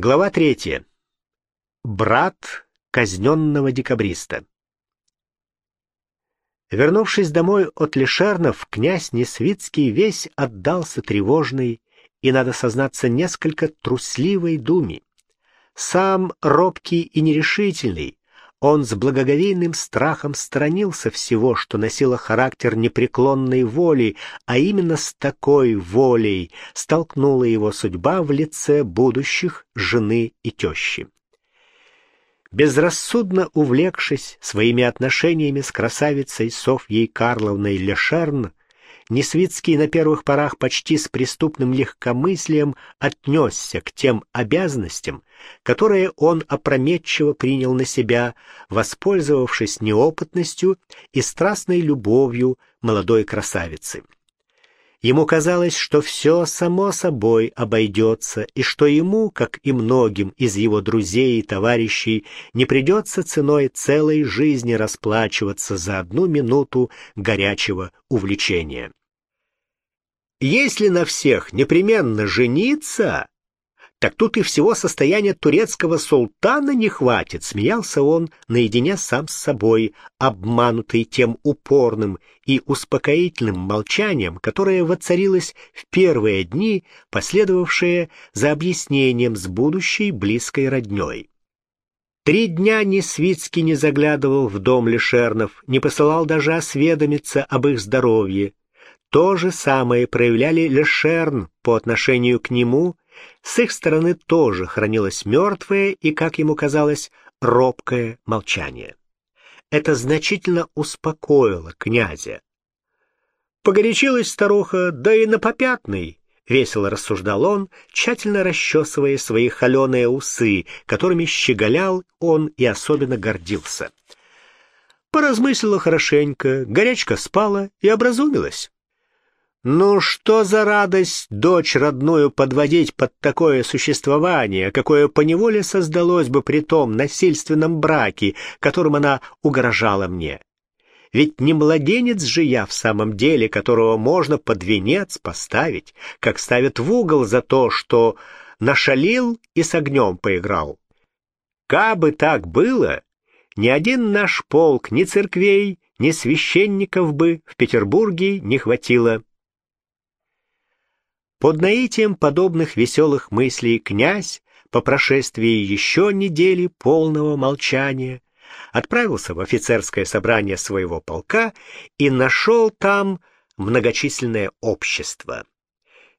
Глава третья. Брат казненного декабриста. Вернувшись домой от Лешернов, князь Несвицкий весь отдался тревожной и, надо сознаться, несколько трусливой думе. Сам робкий и нерешительный, он с благоговейным страхом сторонился всего, что носило характер непреклонной воли, а именно с такой волей столкнула его судьба в лице будущих жены и тещи. Безрассудно увлекшись своими отношениями с красавицей Софьей Карловной Лешерн, Несвицкий на первых порах почти с преступным легкомыслием отнесся к тем обязанностям, которые он опрометчиво принял на себя, воспользовавшись неопытностью и страстной любовью молодой красавицы. Ему казалось, что все само собой обойдется, и что ему, как и многим из его друзей и товарищей, не придется ценой целой жизни расплачиваться за одну минуту горячего увлечения. Если на всех непременно жениться, так тут и всего состояния турецкого султана не хватит, смеялся он наедине сам с собой, обманутый тем упорным и успокоительным молчанием, которое воцарилось в первые дни, последовавшие за объяснением с будущей близкой роднёй. Три дня ни Свицкий не заглядывал в дом Лешернов, не посылал даже осведомиться об их здоровье. То же самое проявляли Лешерн по отношению к нему с их стороны тоже хранилось мертвое и, как ему казалось, робкое молчание. Это значительно успокоило князя. Погорячилась старуха, да и на попятный, весело рассуждал он, тщательно расчесывая свои холеные усы, которыми щеголял он и особенно гордился. Поразмыслила хорошенько, горячка спала и образумилась. Ну что за радость дочь родную подводить под такое существование, какое поневоле создалось бы при том насильственном браке, которым она угрожала мне? Ведь не младенец же я в самом деле, которого можно под венец поставить, как ставят в угол за то, что нашалил и с огнем поиграл. Кабы так было, ни один наш полк, ни церквей, ни священников бы в Петербурге не хватило. Под наитием подобных веселых мыслей князь, по прошествии еще недели полного молчания, отправился в офицерское собрание своего полка и нашел там многочисленное общество.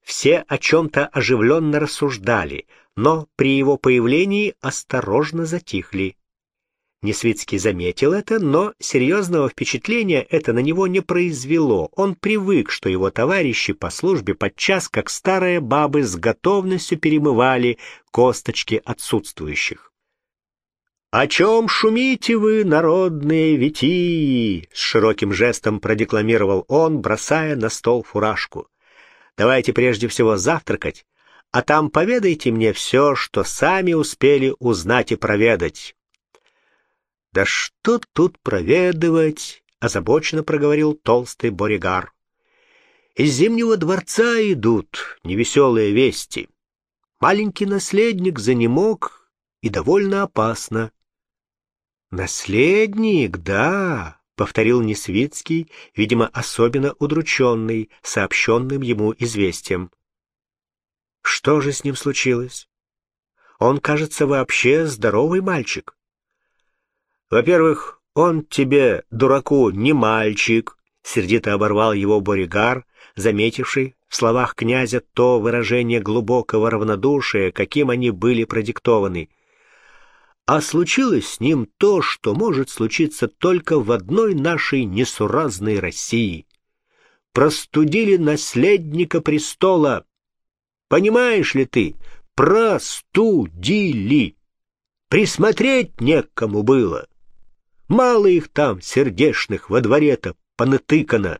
Все о чем-то оживленно рассуждали, но при его появлении осторожно затихли. Несвицкий заметил это, но серьезного впечатления это на него не произвело. Он привык, что его товарищи по службе подчас, как старые бабы, с готовностью перемывали косточки отсутствующих. «О чем шумите вы, народные витии?» — с широким жестом продекламировал он, бросая на стол фуражку. «Давайте прежде всего завтракать, а там поведайте мне все, что сами успели узнать и проведать». «Да что тут проведывать?» — озабоченно проговорил толстый Боригар. «Из Зимнего дворца идут невеселые вести. Маленький наследник занемог и довольно опасно». «Наследник, да», — повторил Несвицкий, видимо, особенно удрученный, сообщенным ему известием. «Что же с ним случилось? Он, кажется, вообще здоровый мальчик». Во-первых, он тебе, дураку, не мальчик, сердито оборвал его Боригар, заметивший в словах князя то выражение глубокого равнодушия, каким они были продиктованы. А случилось с ним то, что может случиться только в одной нашей несуразной России. Простудили наследника престола. Понимаешь ли ты? Простудили. Присмотреть некому было. Мало их там, сердешных, во дворе-то понатыкано.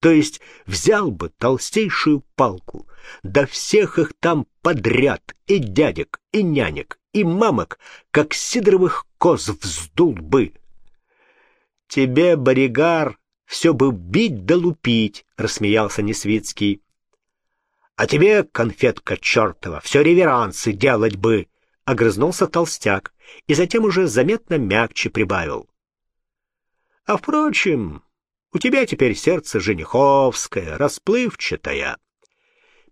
То есть взял бы толстейшую палку, да всех их там подряд, и дядек, и нянек, и мамок, как сидоровых коз вздул бы. Тебе, Боригар, все бы бить да лупить, рассмеялся Несвицкий. А тебе, конфетка чертова, все реверансы делать бы, — огрызнулся толстяк и затем уже заметно мягче прибавил. А, впрочем, у тебя теперь сердце жениховское, расплывчатое.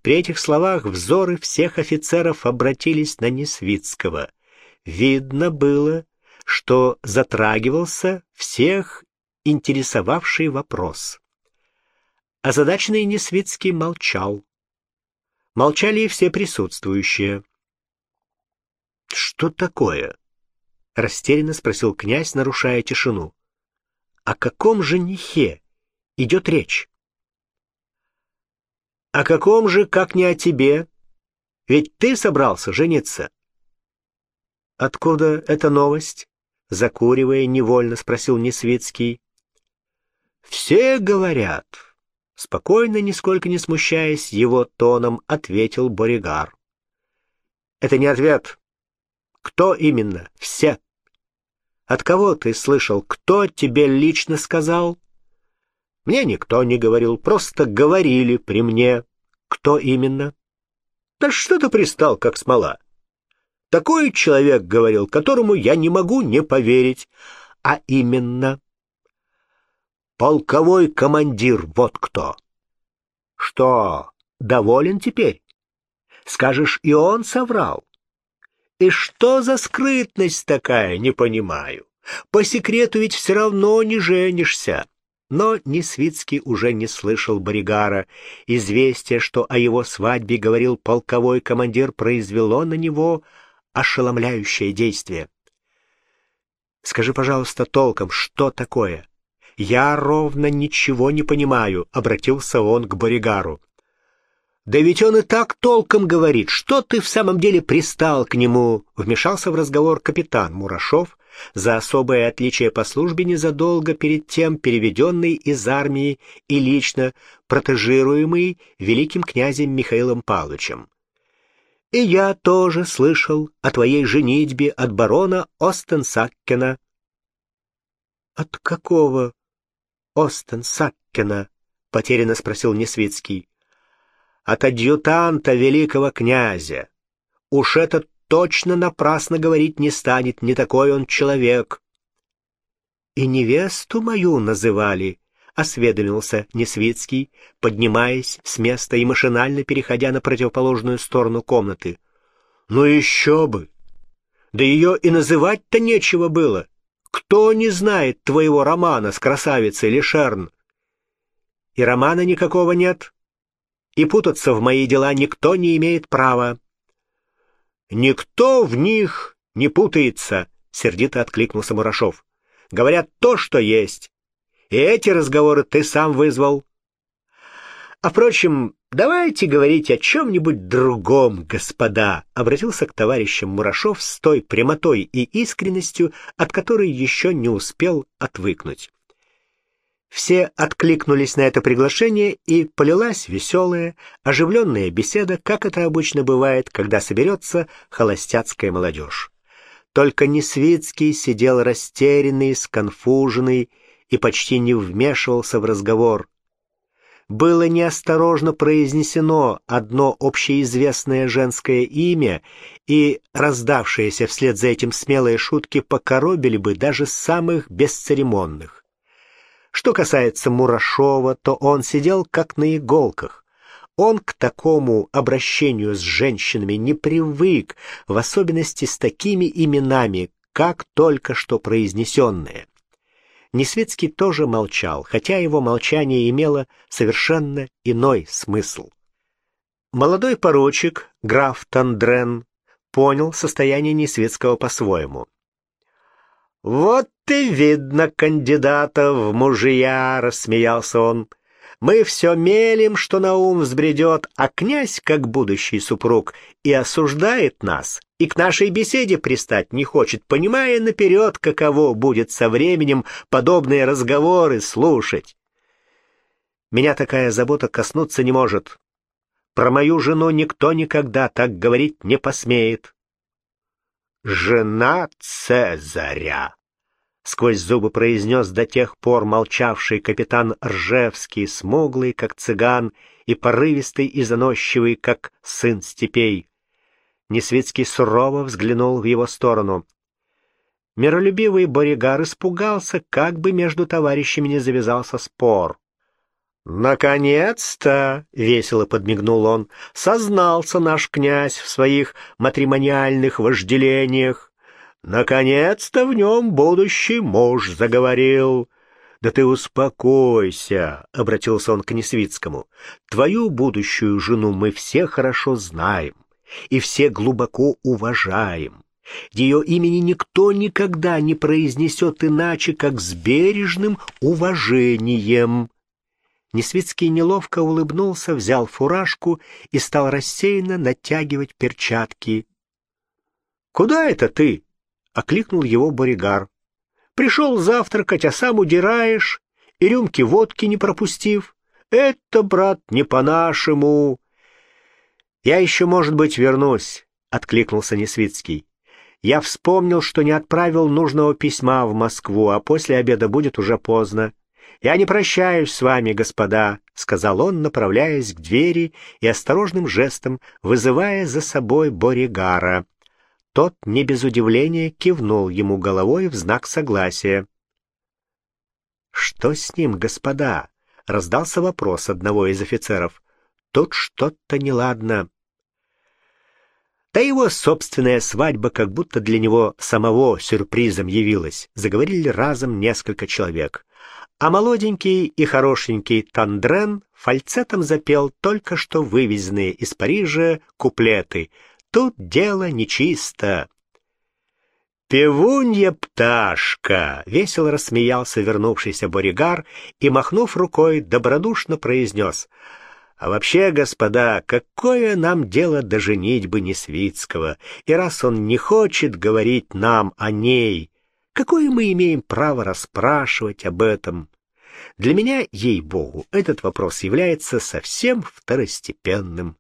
При этих словах взоры всех офицеров обратились на Несвицкого. Видно было, что затрагивался всех интересовавший вопрос. Озадаченный Несвицкий молчал. Молчали и все присутствующие. «Что такое?» — растерянно спросил князь, нарушая тишину. «О каком женихе идет речь?» «О каком же, как не о тебе? Ведь ты собрался жениться». «Откуда эта новость?» — закуривая, невольно спросил Несвицкий. «Все говорят, Спокойно, нисколько не смущаясь, его тоном ответил Боригар. «Это не ответ. Кто именно? Все. От кого ты слышал? Кто тебе лично сказал?» «Мне никто не говорил, просто говорили при мне. Кто именно?» «Да что ты пристал, как смола?» «Такой человек говорил, которому я не могу не поверить. А именно...» Полковой командир, вот кто. Что, доволен теперь? Скажешь, и он соврал. И что за скрытность такая, не понимаю. По секрету ведь все равно не женишься. Но Несвицкий уже не слышал Боригара. Известие, что о его свадьбе говорил полковой командир, произвело на него ошеломляющее действие. «Скажи, пожалуйста, толком, что такое?» «Я ровно ничего не понимаю», — обратился он к Боригару. «Да ведь он и так толком говорит. Что ты в самом деле пристал к нему?» — вмешался в разговор капитан Мурашов, за особое отличие по службе незадолго перед тем переведенный из армии и лично протежируемый великим князем Михаилом Павловичем. «И я тоже слышал о твоей женитьбе от барона Остенсаккена». «От какого Остен Саккена?» — потерянно спросил Несвицкий. «От адъютанта великого князя. Уж этот точно напрасно говорить не станет, не такой он человек». «И невесту мою называли», — осведомился Несвицкий, поднимаясь с места и машинально переходя на противоположную сторону комнаты. «Ну еще бы! Да ее и называть-то нечего было!» Кто не знает твоего романа с красавицей Лишерн? И романа никакого нет, и путаться в мои дела никто не имеет права. Никто в них не путается, сердито откликнулся Мурашов. Говорят то, что есть. И эти разговоры ты сам вызвал. А впрочем, давайте говорить о чем-нибудь другом, господа, обратился к товарищам Мурашов с той прямотой и искренностью, от которой еще не успел отвыкнуть. Все откликнулись на это приглашение, и полилась веселая, оживленная беседа, как это обычно бывает, когда соберется холостяцкая молодежь. Только Несвицкий сидел растерянный, сконфуженный и почти не вмешивался в разговор, было неосторожно произнесено одно общеизвестное женское имя, и раздавшиеся вслед за этим смелые шутки покоробили бы даже самых бесцеремонных. Что касается Мурашова, то он сидел как на иголках. Он к такому обращению с женщинами не привык, в особенности с такими именами, как только что произнесенные. Несветский тоже молчал, хотя его молчание имело совершенно иной смысл. Молодой поручик, граф Тандрен, понял состояние Несветского по-своему. «Вот и видно кандидата в мужья!» — рассмеялся он. Мы все мелем, что на ум взбредет, а князь, как будущий супруг, и осуждает нас, и к нашей беседе пристать не хочет, понимая наперед, каково будет со временем подобные разговоры слушать. Меня такая забота коснуться не может. Про мою жену никто никогда так говорить не посмеет. «Жена Цезаря!» сквозь зубы произнес до тех пор молчавший капитан Ржевский, смуглый, как цыган, и порывистый и заносчивый, как сын степей. Несвицкий сурово взглянул в его сторону. Миролюбивый Боригар испугался, как бы между товарищами не завязался спор. «Наконец-то!» — весело подмигнул он. «Сознался наш князь в своих матримониальных вожделениях. Наконец-то в нем будущий муж заговорил. «Да ты успокойся», — обратился он к Несвицкому. «Твою будущую жену мы все хорошо знаем и все глубоко уважаем. Ее имени никто никогда не произнесет иначе, как с бережным уважением». Несвицкий неловко улыбнулся, взял фуражку и стал рассеянно натягивать перчатки. «Куда это ты?» — окликнул его Боригар. «Пришел завтракать, а сам удираешь, и рюмки водки не пропустив. Это, брат, не по-нашему». «Я еще, может быть, вернусь», — откликнулся Несвицкий. «Я вспомнил, что не отправил нужного письма в Москву, а после обеда будет уже поздно. Я не прощаюсь с вами, господа», — сказал он, направляясь к двери и осторожным жестом вызывая за собой Боригара. Тот не без удивления кивнул ему головой в знак согласия. «Что с ним, господа?» — раздался вопрос одного из офицеров. «Тут что-то неладно». Да его собственная свадьба как будто для него самого сюрпризом явилась, заговорили разом несколько человек. А молоденький и хорошенький Тандрен фальцетом запел только что вывезенные из Парижа куплеты — Тут дело нечисто. «Певунья пташка!» — весело рассмеялся вернувшийся Боригар и, махнув рукой, добродушно произнес. «А вообще, господа, какое нам дело до женитьбы Несвицкого? И раз он не хочет говорить нам о ней, какое мы имеем право расспрашивать об этом?» Для меня, ей-богу, этот вопрос является совсем второстепенным.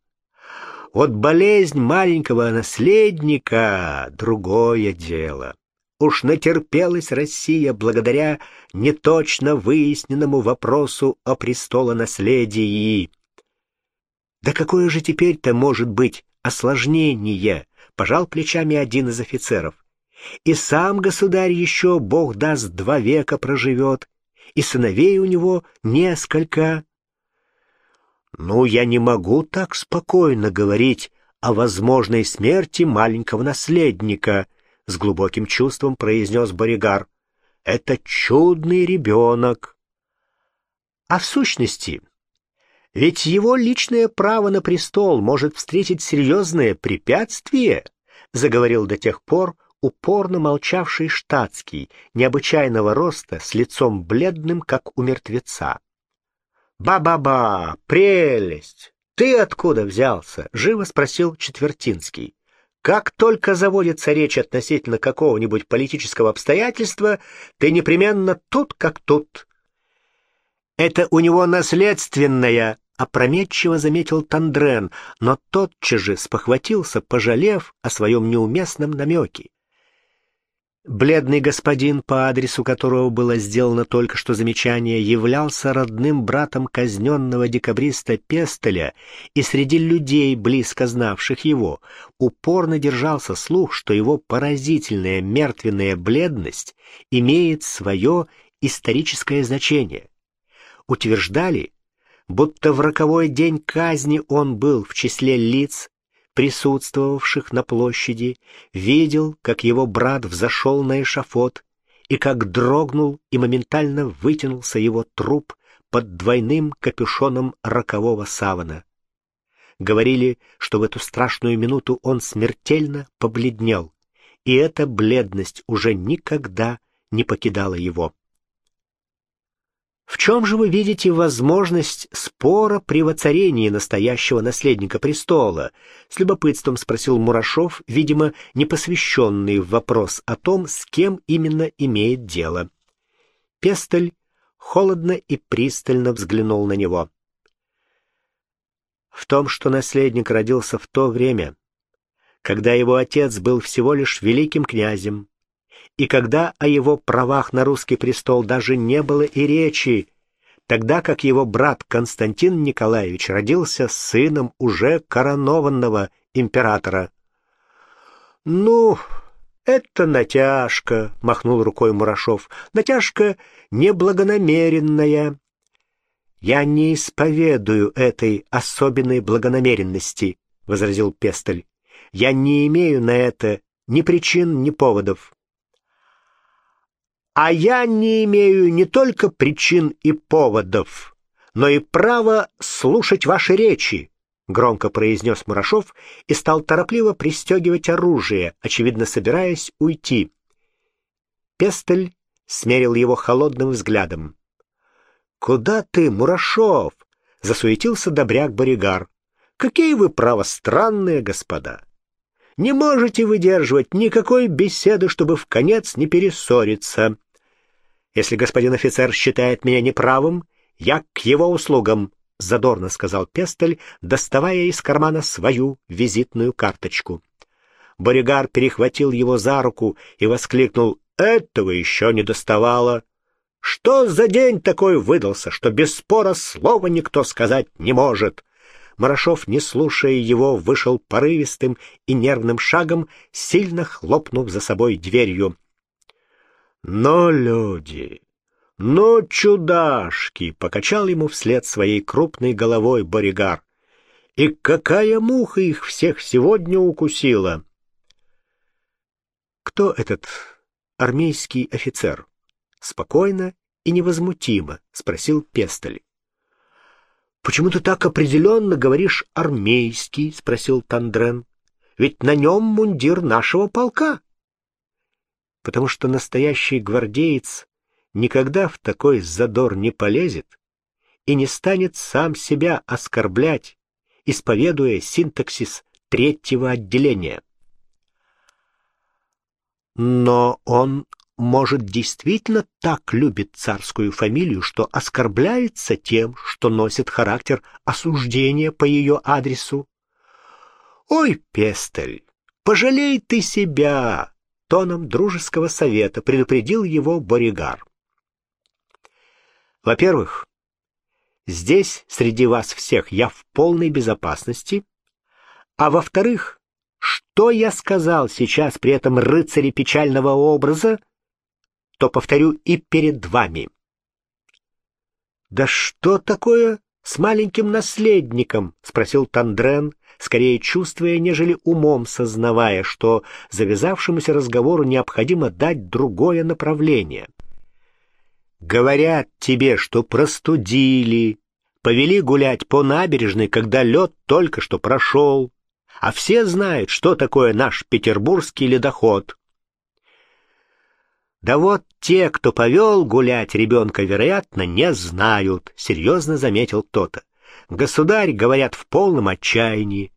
Вот болезнь маленького наследника — другое дело. Уж натерпелась Россия благодаря неточно выясненному вопросу о престолонаследии. Да какое же теперь-то может быть осложнение? Пожал плечами один из офицеров. И сам государь еще, бог даст, два века проживет, и сыновей у него несколько. «Ну, я не могу так спокойно говорить о возможной смерти маленького наследника», — с глубоким чувством произнес Боригар. «Это чудный ребенок». А в сущности, ведь его личное право на престол может встретить серьезное препятствие, заговорил до тех пор упорно молчавший штатский, необычайного роста, с лицом бледным, как у мертвеца. «Ба-ба-ба! Прелесть! Ты откуда взялся?» — живо спросил Четвертинский. «Как только заводится речь относительно какого-нибудь политического обстоятельства, ты непременно тут как тут». «Это у него наследственное», — опрометчиво заметил Тандрен, но тотчас же спохватился, пожалев о своем неуместном намеке. Бледный господин, по адресу которого было сделано только что замечание, являлся родным братом казненного декабриста Пестеля, и среди людей, близко знавших его, упорно держался слух, что его поразительная мертвенная бледность имеет свое историческое значение. Утверждали, будто в роковой день казни он был в числе лиц, присутствовавших на площади, видел, как его брат взошел на эшафот, и как дрогнул и моментально вытянулся его труп под двойным капюшоном рокового савана. Говорили, что в эту страшную минуту он смертельно побледнел, и эта бледность уже никогда не покидала его. В чем же вы видите возможность спора при воцарении настоящего наследника престола? С любопытством спросил Мурашов, видимо, не посвященный в вопрос о том, с кем именно имеет дело. Пестель холодно и пристально взглянул на него. В том, что наследник родился в то время, когда его отец был всего лишь великим князем, и когда о его правах на русский престол даже не было и речи, тогда как его брат Константин Николаевич родился сыном уже коронованного императора. «Ну, это натяжка», — махнул рукой Мурашов, — «натяжка неблагонамеренная». «Я не исповедую этой особенной благонамеренности», — возразил Пестель. «Я не имею на это ни причин, ни поводов». «А я не имею не только причин и поводов, но и права слушать ваши речи», — громко произнес Мурашов и стал торопливо пристегивать оружие, очевидно собираясь уйти. Пестель смерил его холодным взглядом. «Куда ты, Мурашов?» — засуетился добряк Боригар. «Какие вы, право, странные господа! Не можете выдерживать никакой беседы, чтобы в конец не перессориться. Если господин офицер считает меня неправым, я к его услугам», — задорно сказал Пестель, доставая из кармана свою визитную карточку. Боригар перехватил его за руку и воскликнул «Этого еще не доставало!» Что за день такой выдался, что без спора слова никто сказать не может? Марашов, не слушая его, вышел порывистым и нервным шагом, сильно хлопнув за собой дверью. «Но люди! Но чудашки!» — покачал ему вслед своей крупной головой Боригар. «И какая муха их всех сегодня укусила!» «Кто этот армейский офицер?» спокойно и невозмутимо спросил Пестель. «Почему ты так определенно говоришь «армейский»?» — спросил Тандрен. «Ведь на нем мундир нашего полка». «Потому что настоящий гвардеец никогда в такой задор не полезет и не станет сам себя оскорблять, исповедуя синтаксис третьего отделения». «Но он может, действительно так любит царскую фамилию, что оскорбляется тем, что носит характер осуждения по ее адресу? «Ой, Пестель, пожалей ты себя!» — тоном дружеского совета предупредил его Боригар. «Во-первых, здесь среди вас всех я в полной безопасности, а во-вторых, что я сказал сейчас при этом рыцаре печального образа, то повторю и перед вами. «Да что такое с маленьким наследником?» — спросил Тандрен, скорее чувствуя, нежели умом сознавая, что завязавшемуся разговору необходимо дать другое направление. «Говорят тебе, что простудили, повели гулять по набережной, когда лед только что прошел, а все знают, что такое наш петербургский ледоход. Да вот те, кто повел гулять ребенка, вероятно, не знают, — серьезно заметил кто-то. Государь, говорят, в полном отчаянии.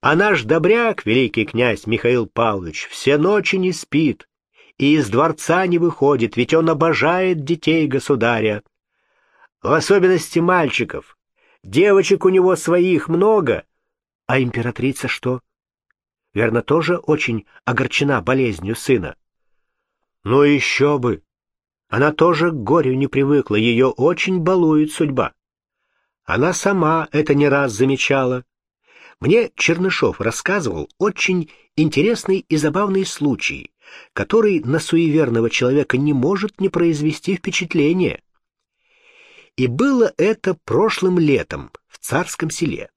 А наш добряк, великий князь Михаил Павлович, все ночи не спит и из дворца не выходит, ведь он обожает детей государя. В особенности мальчиков. Девочек у него своих много. А императрица что? Верно, тоже очень огорчена болезнью сына. Ну еще бы! Она тоже к горю не привыкла, ее очень балует судьба. Она сама это не раз замечала. Мне Чернышов рассказывал очень интересный и забавный случай, который на суеверного человека не может не произвести впечатления. И было это прошлым летом в царском селе.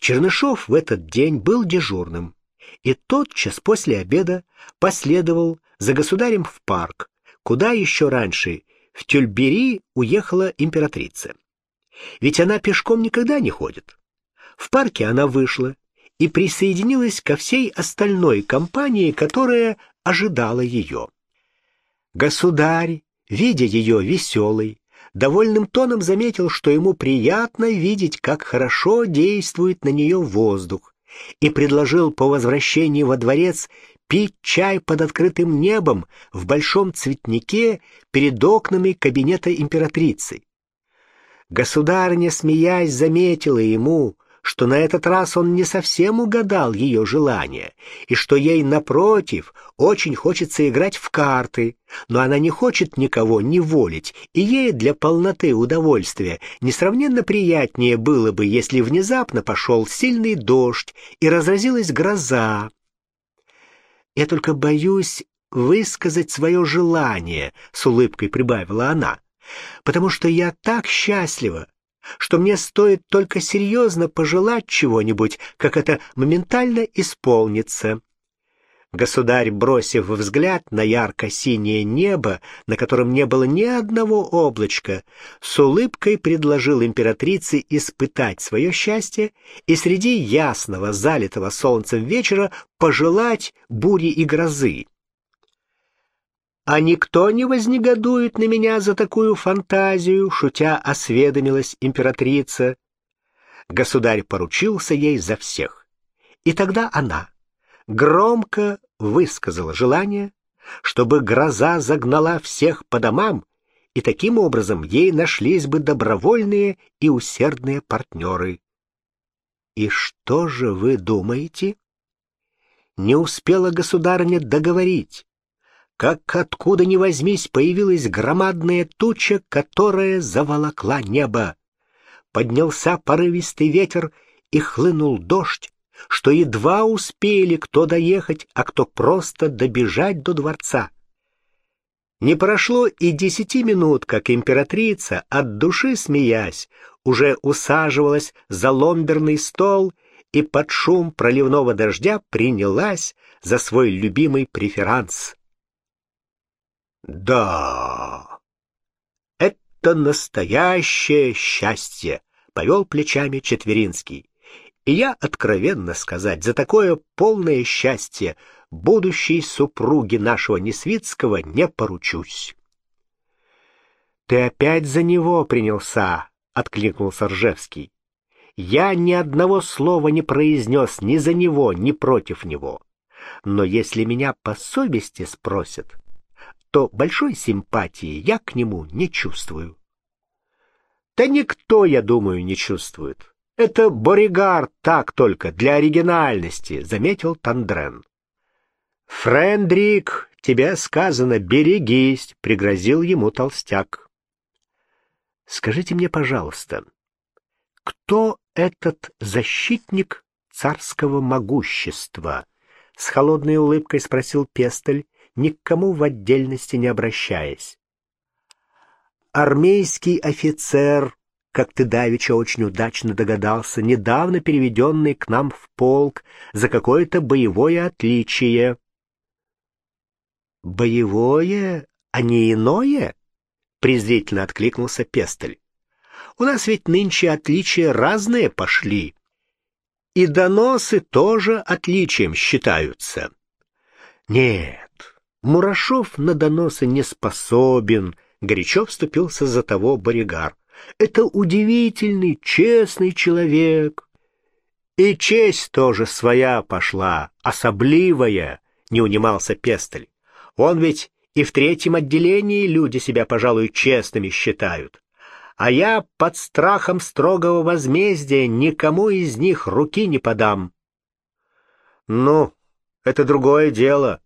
Чернышов в этот день был дежурным, и тотчас после обеда последовал за государем в парк, куда еще раньше в Тюльбери уехала императрица. Ведь она пешком никогда не ходит. В парке она вышла и присоединилась ко всей остальной компании, которая ожидала ее. Государь, видя ее веселой, довольным тоном заметил, что ему приятно видеть, как хорошо действует на нее воздух, и предложил по возвращении во дворец пить чай под открытым небом в большом цветнике перед окнами кабинета императрицы. Государыня, смеясь, заметила ему, что на этот раз он не совсем угадал ее желание, и что ей, напротив, очень хочется играть в карты, но она не хочет никого неволить, и ей для полноты удовольствия несравненно приятнее было бы, если внезапно пошел сильный дождь и разразилась гроза. «Я только боюсь высказать свое желание», — с улыбкой прибавила она, «потому что я так счастлива, что мне стоит только серьезно пожелать чего-нибудь, как это моментально исполнится. Государь, бросив взгляд на ярко-синее небо, на котором не было ни одного облачка, с улыбкой предложил императрице испытать свое счастье и среди ясного, залитого солнцем вечера пожелать бури и грозы. «А никто не вознегодует на меня за такую фантазию», — шутя осведомилась императрица. Государь поручился ей за всех. И тогда она громко высказала желание, чтобы гроза загнала всех по домам, и таким образом ей нашлись бы добровольные и усердные партнеры. И что же вы думаете? Не успела государыня договорить, как откуда ни возьмись появилась громадная туча, которая заволокла небо. Поднялся порывистый ветер и хлынул дождь, что едва успели кто доехать, а кто просто добежать до дворца. Не прошло и десяти минут, как императрица, от души смеясь, уже усаживалась за ломберный стол и под шум проливного дождя принялась за свой любимый преферанс. Да, это настоящее счастье, повел плечами Четверинский. И я, откровенно сказать, за такое полное счастье будущей супруги нашего Несвицкого не поручусь. Ты опять за него принялся, откликнулся Ржевский. Я ни одного слова не произнес ни за него, ни против него. Но если меня по совести спросят, что большой симпатии я к нему не чувствую. Да никто, я думаю, не чувствует. Это Боригар так только, для оригинальности, заметил Тандрен. Френдрик, тебе сказано, берегись, пригрозил ему толстяк. Скажите мне, пожалуйста, кто этот защитник царского могущества? С холодной улыбкой спросил Пестель, ни к кому в отдельности не обращаясь. Армейский офицер, как ты давеча очень удачно догадался, недавно переведенный к нам в полк за какое-то боевое отличие. «Боевое, а не иное?» — презрительно откликнулся Пестель. «У нас ведь нынче отличия разные пошли. И доносы тоже отличием считаются». «Нет, Мурашов на доносы не способен, горячо вступился за того Боригар. Это удивительный, честный человек. И честь тоже своя пошла, особливая, не унимался Пестель. Он ведь и в третьем отделении люди себя, пожалуй, честными считают. А я под страхом строгого возмездия никому из них руки не подам. Ну, это другое дело,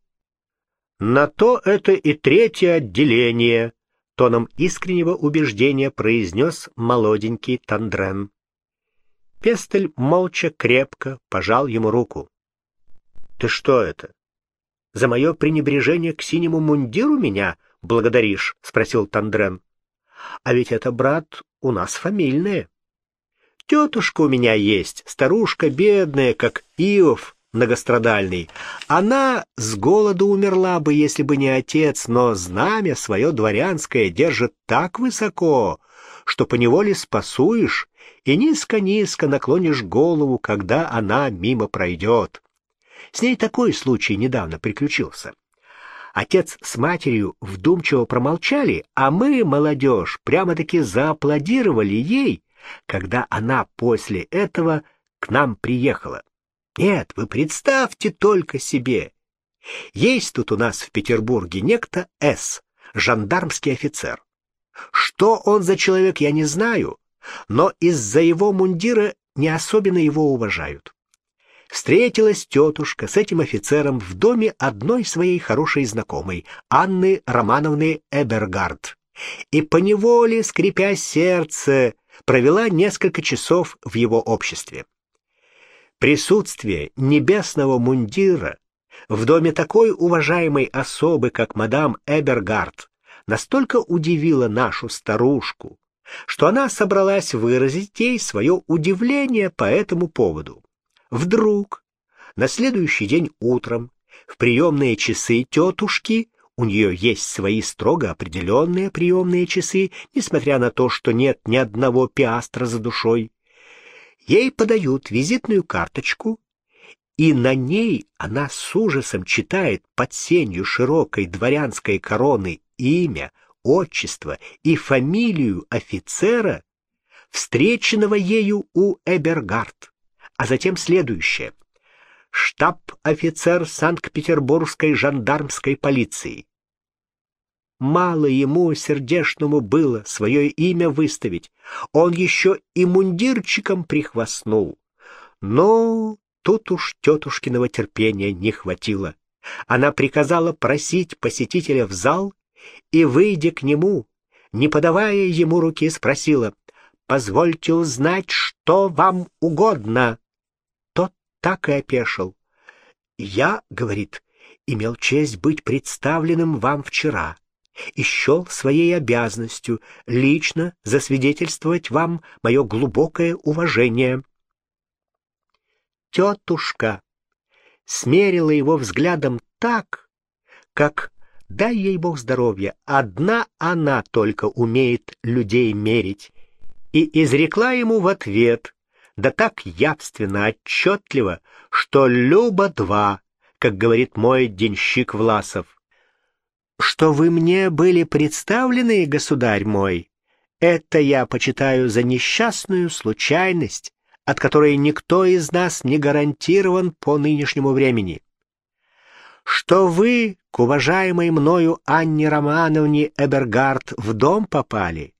на то это и третье отделение, тоном искреннего убеждения произнес молоденький Тандрен. Пестель молча крепко пожал ему руку. Ты что это? За мое пренебрежение к синему мундиру меня благодаришь? спросил Тандрен. А ведь это, брат, у нас фамильное. Тетушка у меня есть, старушка бедная, как Иов, многострадальный. Она с голоду умерла бы, если бы не отец, но знамя свое дворянское держит так высоко, что поневоле спасуешь и низко-низко наклонишь голову, когда она мимо пройдет. С ней такой случай недавно приключился. Отец с матерью вдумчиво промолчали, а мы, молодежь, прямо-таки зааплодировали ей, когда она после этого к нам приехала. Нет, вы представьте только себе. Есть тут у нас в Петербурге некто С, жандармский офицер. Что он за человек, я не знаю, но из-за его мундира не особенно его уважают. Встретилась тетушка с этим офицером в доме одной своей хорошей знакомой, Анны Романовны Эбергард, и поневоле, скрипя сердце, провела несколько часов в его обществе. Присутствие небесного мундира в доме такой уважаемой особы, как мадам Эбергард, настолько удивило нашу старушку, что она собралась выразить ей свое удивление по этому поводу. Вдруг на следующий день утром в приемные часы тетушки у нее есть свои строго определенные приемные часы, несмотря на то, что нет ни одного пиастра за душой. Ей подают визитную карточку, и на ней она с ужасом читает под сенью широкой дворянской короны имя, отчество и фамилию офицера, встреченного ею у Эбергард, а затем следующее. Штаб-офицер Санкт-Петербургской жандармской полиции. Мало ему, сердешному, было свое имя выставить. Он еще и мундирчиком прихвастнул. Но тут уж тетушкиного терпения не хватило. Она приказала просить посетителя в зал и, выйдя к нему, не подавая ему руки, спросила, «Позвольте узнать, что вам угодно». Тот так и опешил. «Я, — говорит, — имел честь быть представленным вам вчера и счел своей обязанностью лично засвидетельствовать вам мое глубокое уважение». Тетушка смерила его взглядом так, как Дай ей Бог здоровья, одна она только умеет людей мерить. И изрекла ему в ответ, да так явственно, отчетливо, что Люба два, как говорит мой денщик Власов. Что вы мне были представлены, государь мой, это я почитаю за несчастную случайность, от которой никто из нас не гарантирован по нынешнему времени что вы к уважаемой мною Анне Романовне Эбергард в дом попали.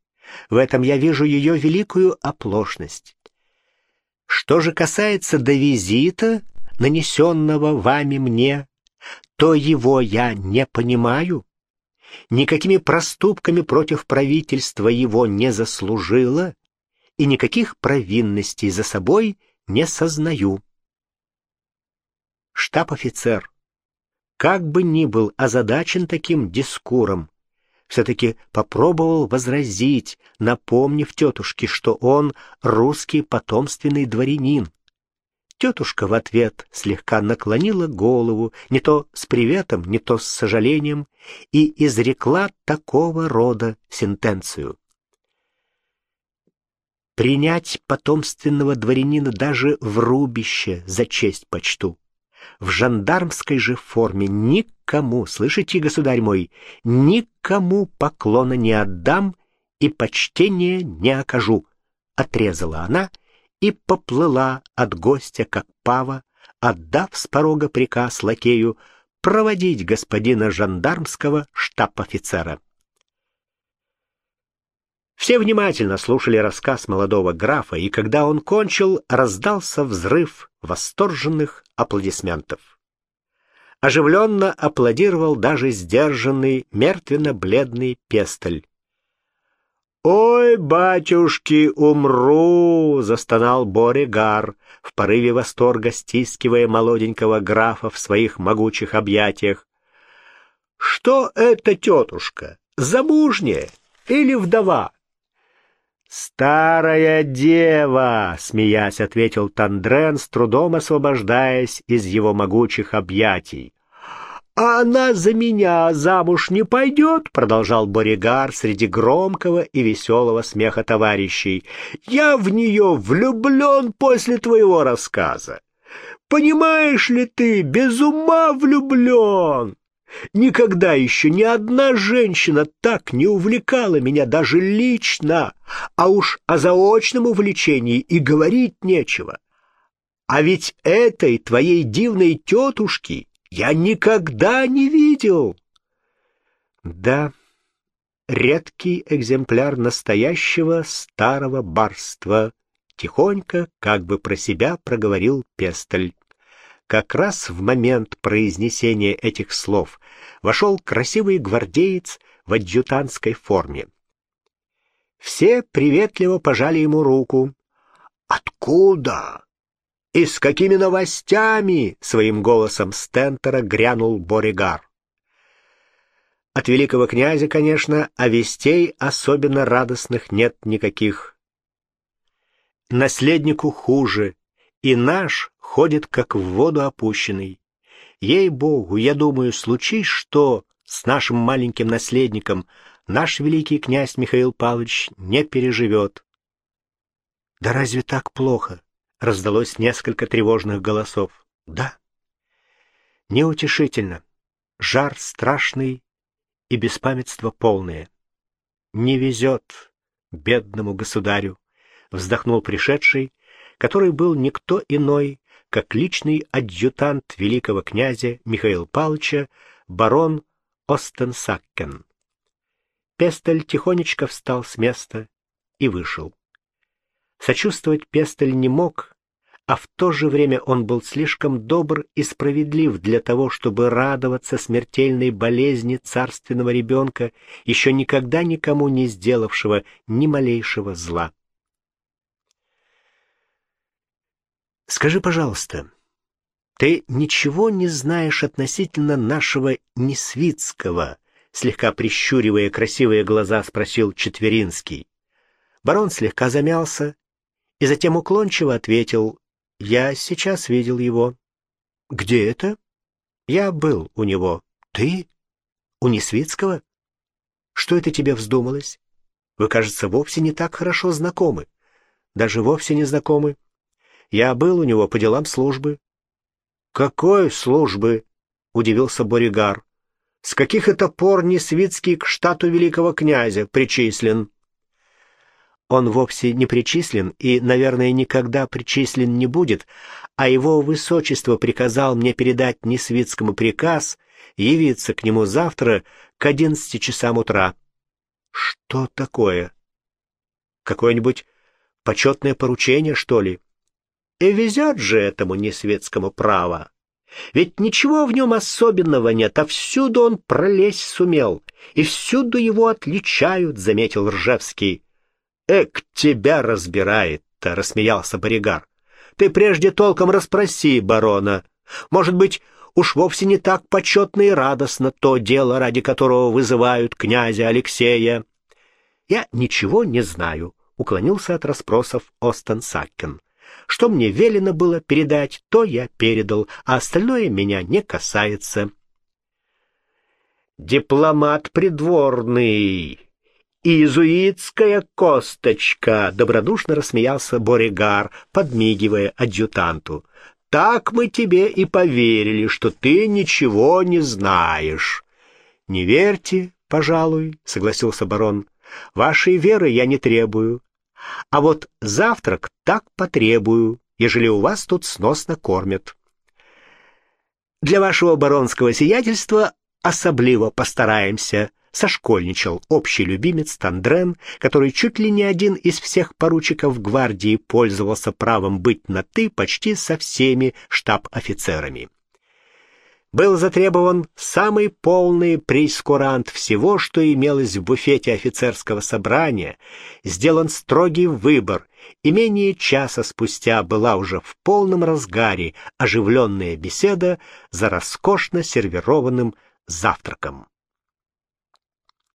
В этом я вижу ее великую оплошность. Что же касается до визита, нанесенного вами мне, то его я не понимаю. Никакими проступками против правительства его не заслужила и никаких провинностей за собой не сознаю. Штаб-офицер как бы ни был озадачен таким дискуром, все-таки попробовал возразить, напомнив тетушке, что он русский потомственный дворянин. Тетушка в ответ слегка наклонила голову, не то с приветом, не то с сожалением, и изрекла такого рода сентенцию. Принять потомственного дворянина даже в рубище за честь почту в жандармской же форме никому, слышите, государь мой, никому поклона не отдам и почтения не окажу, отрезала она и поплыла от гостя, как пава, отдав с порога приказ лакею проводить господина жандармского штаб-офицера. Все внимательно слушали рассказ молодого графа, и когда он кончил, раздался взрыв восторженных аплодисментов. Оживленно аплодировал даже сдержанный, мертвенно-бледный пестоль. «Ой, батюшки, умру!» — застонал Боригар, в порыве восторга стискивая молоденького графа в своих могучих объятиях. «Что это, тетушка, замужняя или вдова?» «Старая дева!» — смеясь, ответил Тандрен, с трудом освобождаясь из его могучих объятий. «А она за меня замуж не пойдет?» — продолжал Боригар среди громкого и веселого смеха товарищей. «Я в нее влюблен после твоего рассказа. Понимаешь ли ты, без ума влюблен!» Никогда еще ни одна женщина так не увлекала меня даже лично, а уж о заочном увлечении и говорить нечего. А ведь этой твоей дивной тетушки я никогда не видел. Да, редкий экземпляр настоящего старого барства, тихонько, как бы про себя проговорил Пестель. Как раз в момент произнесения этих слов вошел красивый гвардеец в адъютантской форме. Все приветливо пожали ему руку. «Откуда? И с какими новостями?» — своим голосом Стентера грянул Боригар. От великого князя, конечно, а вестей особенно радостных нет никаких. Наследнику хуже, и наш ходит как в воду опущенный. Ей-богу, я думаю, случись что с нашим маленьким наследником, наш великий князь Михаил Павлович не переживет. «Да разве так плохо?» — раздалось несколько тревожных голосов. «Да». «Неутешительно. Жар страшный и беспамятство полное. Не везет бедному государю», — вздохнул пришедший, который был никто иной, как личный адъютант великого князя Михаила Павловича, барон Остенсаккен. Пестель тихонечко встал с места и вышел. Сочувствовать Пестель не мог, а в то же время он был слишком добр и справедлив для того, чтобы радоваться смертельной болезни царственного ребенка, еще никогда никому не сделавшего ни малейшего зла. «Скажи, пожалуйста, ты ничего не знаешь относительно нашего Несвицкого?» Слегка прищуривая красивые глаза, спросил Четверинский. Барон слегка замялся и затем уклончиво ответил я сейчас видел его. Где это? Я был у него. Ты? У Несвицкого? Что это тебе вздумалось? Вы, кажется, вовсе не так хорошо знакомы. Даже вовсе не знакомы. Я был у него по делам службы. Какой службы? Удивился Боригар. С каких это пор Несвицкий к штату великого князя причислен? Он вовсе не причислен и, наверное, никогда причислен не будет, а его высочество приказал мне передать Несвицкому приказ явиться к нему завтра к одиннадцати часам утра. Что такое? Какое-нибудь почетное поручение, что ли? И везет же этому Несветскому право. Ведь ничего в нем особенного нет, а всюду он пролезть сумел, и всюду его отличают, — заметил Ржевский. «Эк, тебя разбирает-то!» — рассмеялся Боригар. «Ты прежде толком расспроси барона. Может быть, уж вовсе не так почетно и радостно то дело, ради которого вызывают князя Алексея». «Я ничего не знаю», — уклонился от расспросов Остен Саккен. «Что мне велено было передать, то я передал, а остальное меня не касается». «Дипломат придворный», «Иезуитская косточка!» — добродушно рассмеялся Боригар, подмигивая адъютанту. «Так мы тебе и поверили, что ты ничего не знаешь». «Не верьте, пожалуй», — согласился барон. «Вашей веры я не требую. А вот завтрак так потребую, ежели у вас тут сносно кормят». «Для вашего баронского сиятельства особливо постараемся», сошкольничал общий любимец Тандрен, который чуть ли не один из всех поручиков гвардии пользовался правом быть на «ты» почти со всеми штаб-офицерами. Был затребован самый полный прейскурант всего, что имелось в буфете офицерского собрания, сделан строгий выбор, и менее часа спустя была уже в полном разгаре оживленная беседа за роскошно сервированным завтраком.